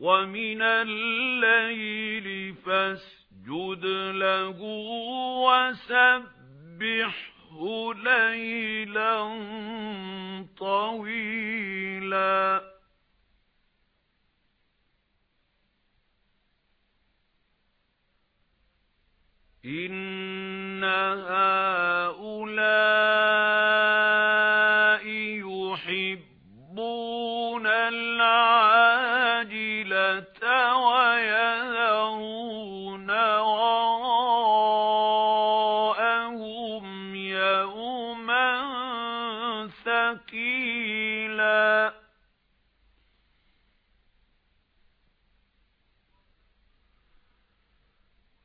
وَمِنَ اللَّيْلِ فَاسْجُدْ لَهُ وَسَبِّحْهُ لَيْلًا طَوِيلًا. إِنَّ هَؤُلَاءِ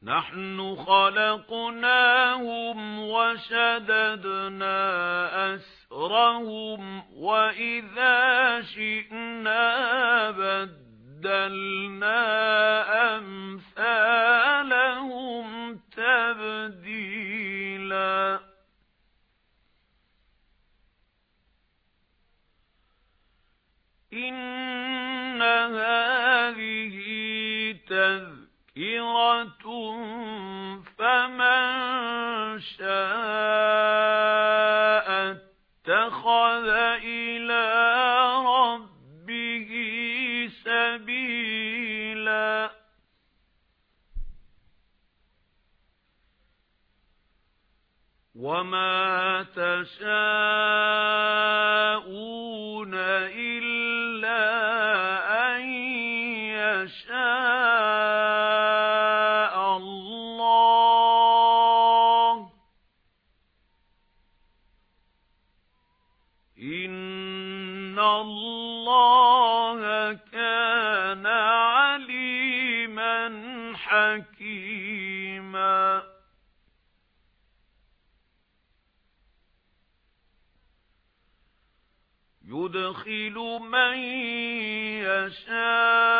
نَحْنُ خَلَقْنَاهُمْ وَشَدَدْنَا أَسْرَهُمْ وَإِذَا شِئْنَا بَدَّلْنَا أَمْثَالَهُمْ تَبْدِيلًا. إِنَّ هَذِهِ فَمَن شَاءَ اتَّخَذَ إِلَى رَبِّهِ سَبِيلًا. وَمَا تَشَاءُونَ إِنَّ اللَّهَ كَانَ عَلِيمًا حَكِيمًا يُدْخِلُ مَن يَشَاءُ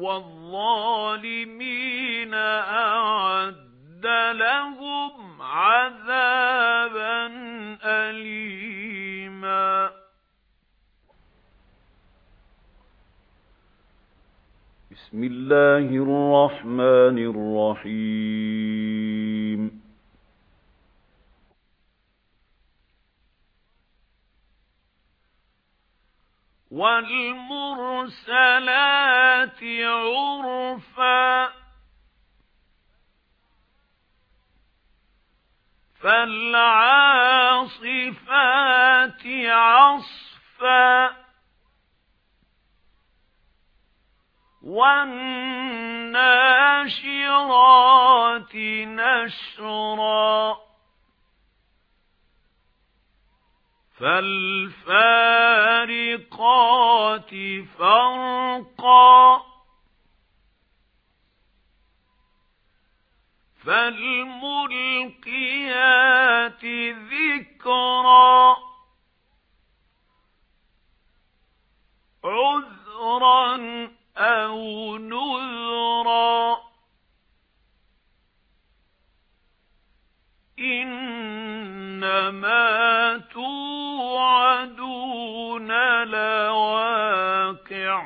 وَالظَّالِمِينَ أَعَدَّ لَهُمْ عَذَابًا أَلِيمًا. بسم الله الرحمن الرحيم. وَالْمُرْسَلَاتِ عُرْفًا فَالْعَاصِفَاتِ عَصْفًا وَالنَّاشِرَاتِ نَشْرًا فَالْفَارِقَاتِ فَرْقًا. فَالْمُلْقِيَاتِ ذِكْرًا. عُذْرًا أَوْ نُذْرًا. إِنَّمَا تُوعَدُونَ لَوَاقِعٌ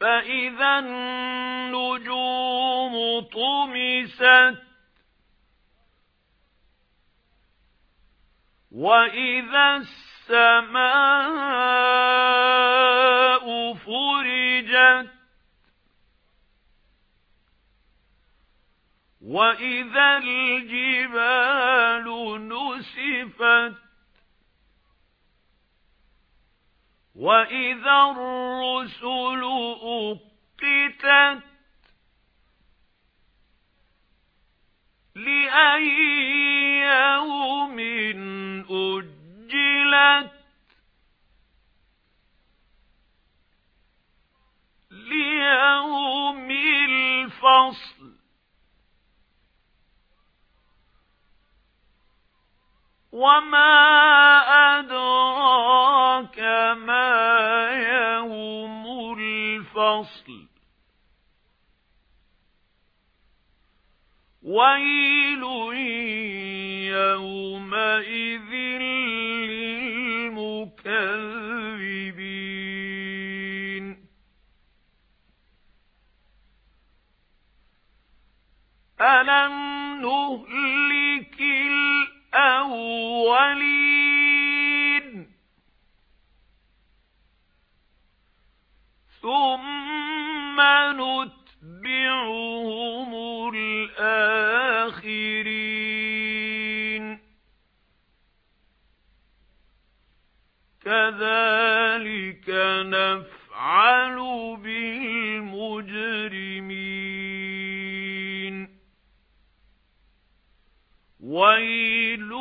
فَإِذَا النُّجُومُ طُمِسَتْ وَإِذَا السَّمَاءُ فُرِجَتْ وَإِذَا الْجِبَالُ نُسِفَتْ وَإِذَا الرُّسُلُ أُقِّتَتْ لِأَيِّ يَوْمٍ أُجِّلَتْ لِيَوْمِ الْفَصْلِ وَمَا أَدْرَاكَ مَا يَوْمُ الْفَصْلِ وَيْلٌ يَوْمَئِذٍ لِلْمُكَذِّبِينَ أَلَمْ نُهْلِكِ الْأَوَّلِينَ. ثُمَّ نُتْبِعُهُمُ الْآخِرِينَ. كَذَلِكَ نَفْعَلُ بِالْمُجْرِمِينَ وَيْلٌ